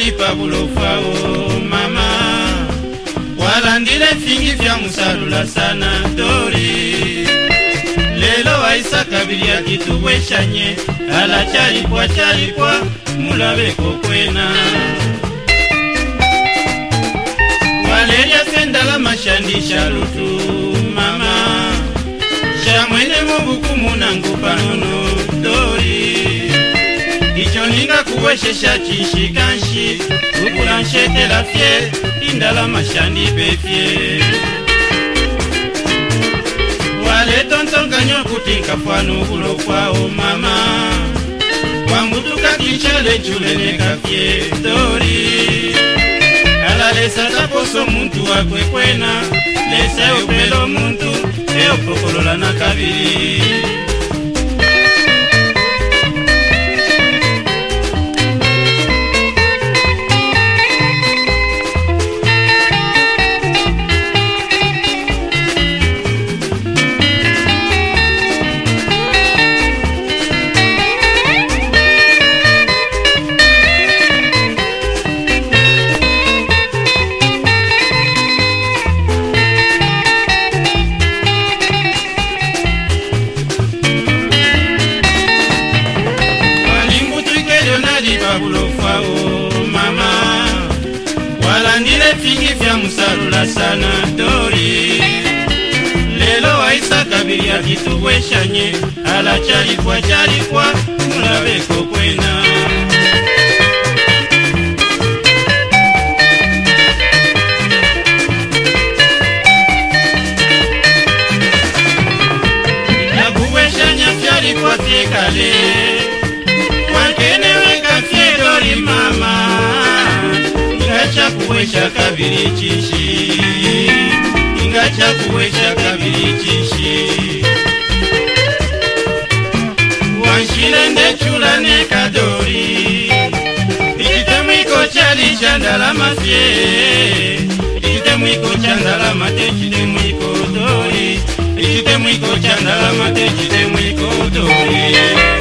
talipa bulofawo oh, mama walandile fingi vya musalula sana tori lelo waisakabilia kitubweshanye ala chalipwa chalipwa mulabeko kwena waleria sendala mashandisha lutu mama shamwene mubukumunangu panono tori ninga kuwesesha cinshikanshi ubulanshetela fye indala mashandi befye waletontonganya okuti nkafwanu ubulokwa o mama kwamuduka kinshale culene kafye tori alalesa taposo muntu wakwekwena lesa eupela omuntu eopokolola na kabili la sanatori lelo waisakabilia kitukweshanye ala chalikwa calikwa mulabeko kwena nakukweshanya chalikwa tikale chakuwe chakaviri chishi inga chakuwe chakaviri chishi washire ndechula nekadori ichitemwiko chali chandarama sie ichitemwiko chandarama techitemwiko dori ichitemwiko chandarama techitemwiko dori